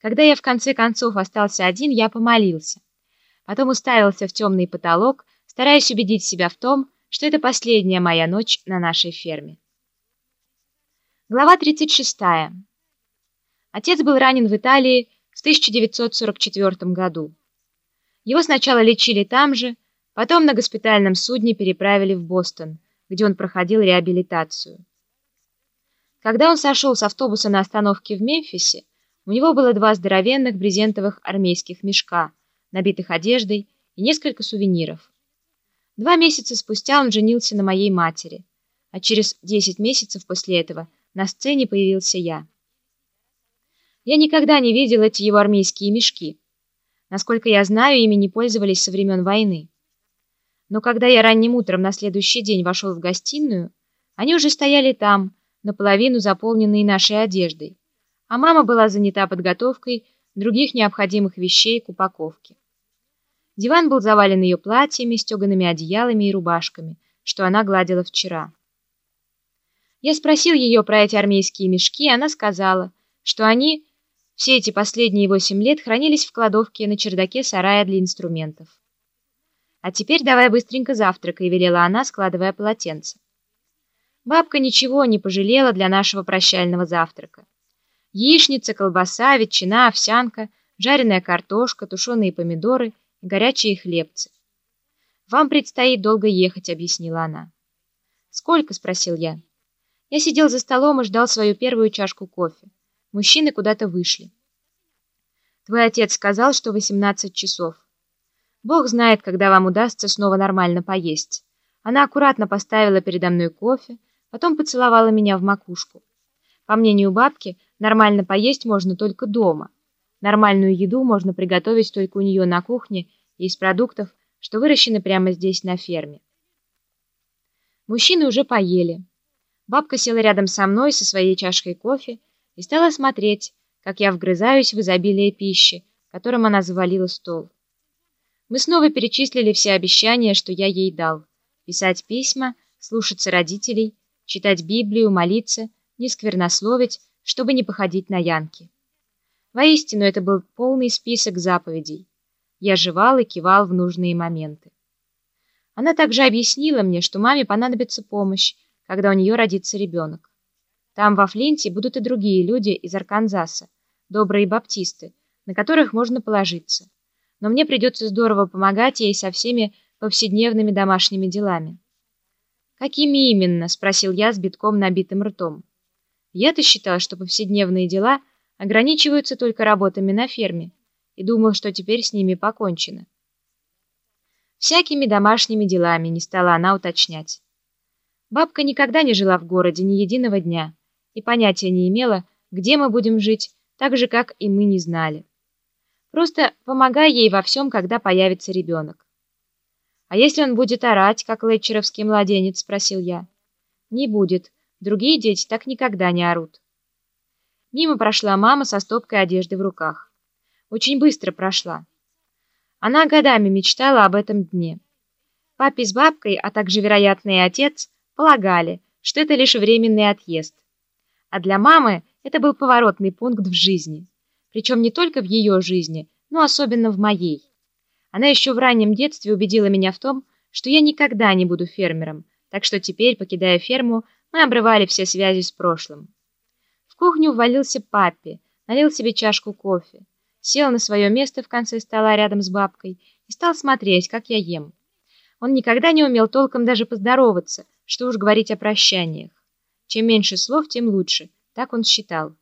Когда я в конце концов остался один, я помолился. Потом уставился в темный потолок, стараясь убедить себя в том, что это последняя моя ночь на нашей ферме. Глава 36. Отец был ранен в Италии в 1944 году. Его сначала лечили там же, потом на госпитальном судне переправили в Бостон, где он проходил реабилитацию. Когда он сошел с автобуса на остановке в Мемфисе, у него было два здоровенных брезентовых армейских мешка, набитых одеждой и несколько сувениров. Два месяца спустя он женился на моей матери, а через 10 месяцев после этого на сцене появился я. Я никогда не видел эти его армейские мешки. Насколько я знаю, ими не пользовались со времен войны. Но когда я ранним утром на следующий день вошел в гостиную, они уже стояли там, наполовину заполненные нашей одеждой а мама была занята подготовкой других необходимых вещей к упаковке. Диван был завален ее платьями, стеганными одеялами и рубашками, что она гладила вчера. Я спросил ее про эти армейские мешки, и она сказала, что они все эти последние восемь лет хранились в кладовке на чердаке сарая для инструментов. «А теперь давай быстренько завтракай», — велела она, складывая полотенце. Бабка ничего не пожалела для нашего прощального завтрака. Яичница, колбаса, ветчина, овсянка, жареная картошка, тушеные помидоры горячие хлебцы. «Вам предстоит долго ехать», — объяснила она. «Сколько?» — спросил я. Я сидел за столом и ждал свою первую чашку кофе. Мужчины куда-то вышли. «Твой отец сказал, что 18 часов. Бог знает, когда вам удастся снова нормально поесть». Она аккуратно поставила передо мной кофе, потом поцеловала меня в макушку. По мнению бабки, нормально поесть можно только дома. Нормальную еду можно приготовить только у нее на кухне и из продуктов, что выращены прямо здесь на ферме. Мужчины уже поели. Бабка села рядом со мной со своей чашкой кофе и стала смотреть, как я вгрызаюсь в изобилие пищи, которым она завалила стол. Мы снова перечислили все обещания, что я ей дал. Писать письма, слушаться родителей, читать Библию, молиться — не сквернословить, чтобы не походить на Янки. Воистину, это был полный список заповедей. Я жевал и кивал в нужные моменты. Она также объяснила мне, что маме понадобится помощь, когда у нее родится ребенок. Там, во Флинте, будут и другие люди из Арканзаса, добрые баптисты, на которых можно положиться. Но мне придется здорово помогать ей со всеми повседневными домашними делами. «Какими именно?» — спросил я с битком набитым ртом. Я-то считал, что повседневные дела ограничиваются только работами на ферме, и думал, что теперь с ними покончено. Всякими домашними делами не стала она уточнять. Бабка никогда не жила в городе ни единого дня и понятия не имела, где мы будем жить, так же, как и мы не знали. Просто помогай ей во всем, когда появится ребенок. «А если он будет орать, как летчеровский младенец?» — спросил я. «Не будет», Другие дети так никогда не орут. Мимо прошла мама со стопкой одежды в руках. Очень быстро прошла. Она годами мечтала об этом дне. Папе с бабкой, а также, вероятно, и отец, полагали, что это лишь временный отъезд. А для мамы это был поворотный пункт в жизни. Причем не только в ее жизни, но особенно в моей. Она еще в раннем детстве убедила меня в том, что я никогда не буду фермером, так что теперь, покидая ферму, мы обрывали все связи с прошлым. В кухню ввалился папе, налил себе чашку кофе, сел на свое место в конце стола рядом с бабкой и стал смотреть, как я ем. Он никогда не умел толком даже поздороваться, что уж говорить о прощаниях. Чем меньше слов, тем лучше, так он считал.